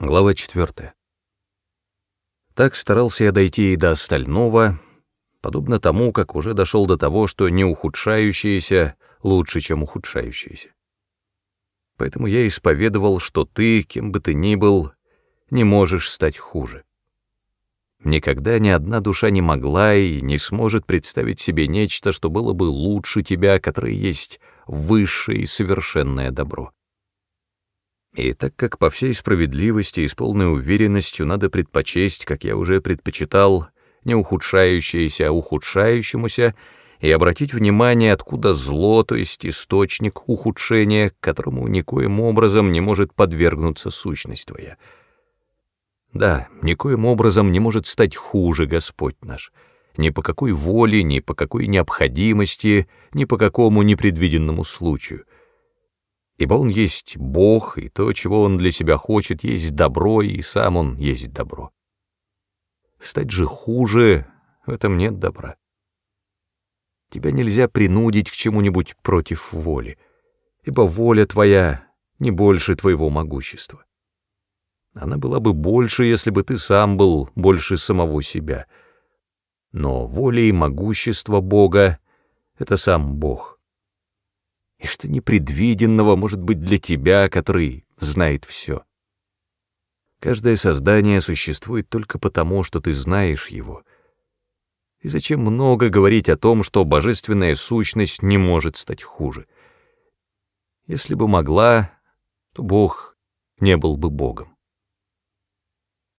Глава 4. Так старался я дойти и до остального, подобно тому, как уже дошел до того, что не ухудшающееся лучше, чем ухудшающееся. Поэтому я исповедовал, что ты, кем бы ты ни был, не можешь стать хуже. Никогда ни одна душа не могла и не сможет представить себе нечто, что было бы лучше тебя, которое есть высшее и совершенное добро. И так как по всей справедливости и с полной уверенностью надо предпочесть, как я уже предпочитал, не ухудшающееся, а ухудшающемуся, и обратить внимание, откуда зло, то есть источник ухудшения, которому никоим образом не может подвергнуться сущность твоя. Да, никоим образом не может стать хуже Господь наш, ни по какой воле, ни по какой необходимости, ни по какому непредвиденному случаю — ибо он есть Бог, и то, чего он для себя хочет, есть добро, и сам он есть добро. Стать же хуже — в этом нет добра. Тебя нельзя принудить к чему-нибудь против воли, ибо воля твоя не больше твоего могущества. Она была бы больше, если бы ты сам был больше самого себя. Но воля и могущество Бога — это сам Бог и что непредвиденного может быть для тебя, который знает все. Каждое создание существует только потому, что ты знаешь его. И зачем много говорить о том, что божественная сущность не может стать хуже? Если бы могла, то Бог не был бы Богом.